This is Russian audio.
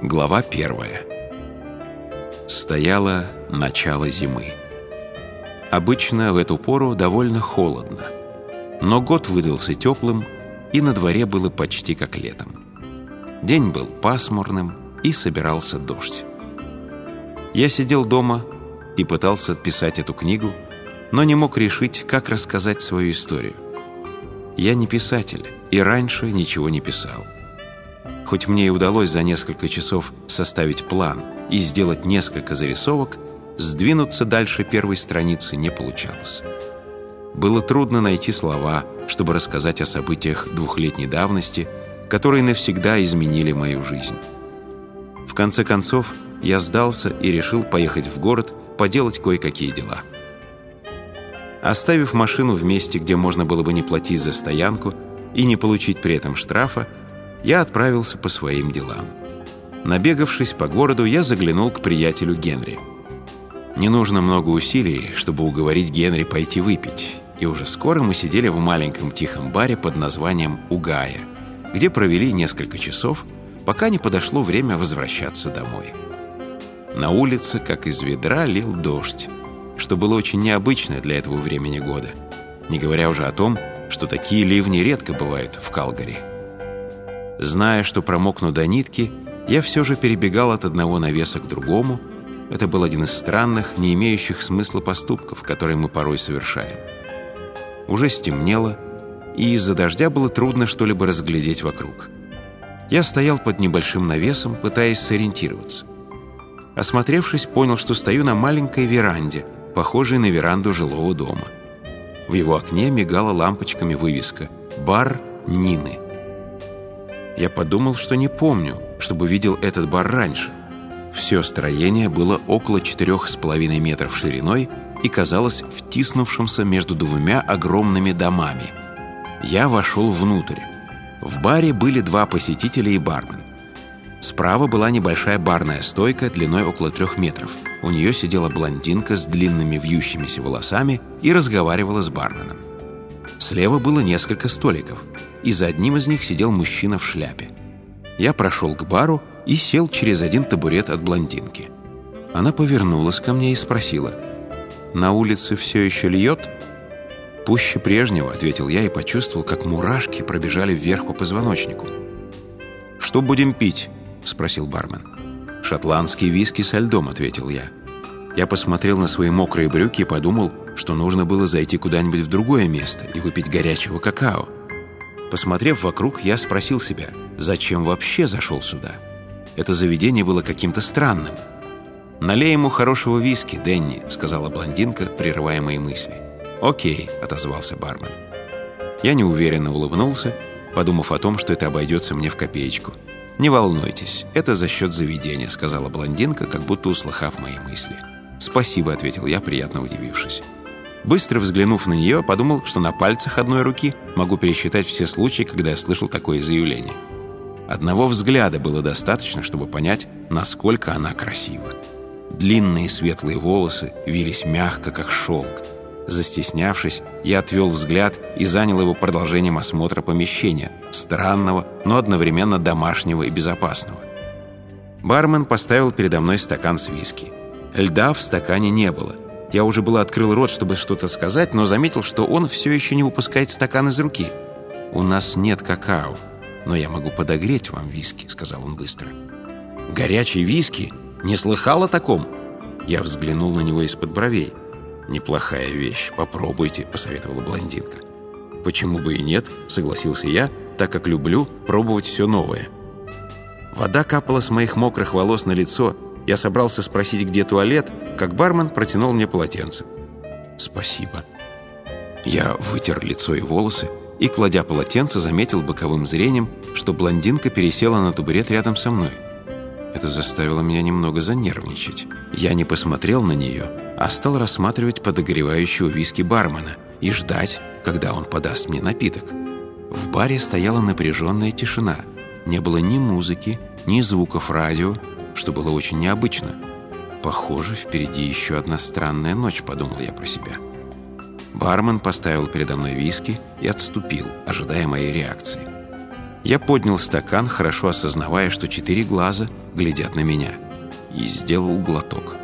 Глава первая. Стояло начало зимы. Обычно в эту пору довольно холодно. Но год выдался теплым, и на дворе было почти как летом. День был пасмурным, и собирался дождь. Я сидел дома и пытался писать эту книгу, но не мог решить, как рассказать свою историю. Я не писатель, и раньше ничего не писал. Хоть мне и удалось за несколько часов составить план и сделать несколько зарисовок, сдвинуться дальше первой страницы не получалось. Было трудно найти слова, чтобы рассказать о событиях двухлетней давности, которые навсегда изменили мою жизнь. В конце концов, я сдался и решил поехать в город поделать кое-какие дела. Оставив машину в месте, где можно было бы не платить за стоянку и не получить при этом штрафа, я отправился по своим делам. Набегавшись по городу, я заглянул к приятелю Генри. Не нужно много усилий, чтобы уговорить Генри пойти выпить, и уже скоро мы сидели в маленьком тихом баре под названием «Угая», где провели несколько часов, пока не подошло время возвращаться домой. На улице, как из ведра, лил дождь, что было очень необычно для этого времени года, не говоря уже о том, что такие ливни редко бывают в Калгари. Зная, что промокну до нитки, я все же перебегал от одного навеса к другому. Это был один из странных, не имеющих смысла поступков, которые мы порой совершаем. Уже стемнело, и из-за дождя было трудно что-либо разглядеть вокруг. Я стоял под небольшим навесом, пытаясь сориентироваться. Осмотревшись, понял, что стою на маленькой веранде, похожей на веранду жилого дома. В его окне мигала лампочками вывеска «Бар Нины». Я подумал, что не помню, чтобы видел этот бар раньше. Все строение было около четырех с половиной метров шириной и казалось втиснувшимся между двумя огромными домами. Я вошел внутрь. В баре были два посетителя и бармен. Справа была небольшая барная стойка длиной около трех метров. У нее сидела блондинка с длинными вьющимися волосами и разговаривала с барменом. Слева было несколько столиков – и за одним из них сидел мужчина в шляпе. Я прошел к бару и сел через один табурет от блондинки. Она повернулась ко мне и спросила, «На улице все еще льет?» «Пуще прежнего», — ответил я и почувствовал, как мурашки пробежали вверх по позвоночнику. «Что будем пить?» — спросил бармен. «Шотландский виски со льдом», — ответил я. Я посмотрел на свои мокрые брюки и подумал, что нужно было зайти куда-нибудь в другое место и выпить горячего какао. Посмотрев вокруг, я спросил себя, зачем вообще зашел сюда? Это заведение было каким-то странным. «Налей ему хорошего виски, Денни», — сказала блондинка, прерывая мои мысли. «Окей», — отозвался бармен. Я неуверенно улыбнулся, подумав о том, что это обойдется мне в копеечку. «Не волнуйтесь, это за счет заведения», — сказала блондинка, как будто услыхав мои мысли. «Спасибо», — ответил я, приятно удивившись. Быстро взглянув на нее, подумал, что на пальцах одной руки могу пересчитать все случаи, когда я слышал такое заявление. Одного взгляда было достаточно, чтобы понять, насколько она красива. Длинные светлые волосы вились мягко, как шелк. Застеснявшись, я отвел взгляд и занял его продолжением осмотра помещения, странного, но одновременно домашнего и безопасного. Бармен поставил передо мной стакан с виски. Льда в стакане не было – я уже было открыл рот, чтобы что-то сказать, но заметил, что он все еще не выпускает стакан из руки. «У нас нет какао, но я могу подогреть вам виски», — сказал он быстро. «Горячий виски? Не слыхал о таком?» Я взглянул на него из-под бровей. «Неплохая вещь, попробуйте», — посоветовала блондинка. «Почему бы и нет?» — согласился я, так как люблю пробовать все новое. Вода капала с моих мокрых волос на лицо, я собрался спросить, где туалет, как бармен протянул мне полотенце. «Спасибо». Я вытер лицо и волосы и, кладя полотенце, заметил боковым зрением, что блондинка пересела на табурет рядом со мной. Это заставило меня немного занервничать. Я не посмотрел на нее, а стал рассматривать подогревающего виски бармена и ждать, когда он подаст мне напиток. В баре стояла напряженная тишина. Не было ни музыки, ни звуков радио, что было очень необычно. «Похоже, впереди еще одна странная ночь», — подумал я про себя. Бармен поставил передо мной виски и отступил, ожидая моей реакции. Я поднял стакан, хорошо осознавая, что четыре глаза глядят на меня, и сделал глоток.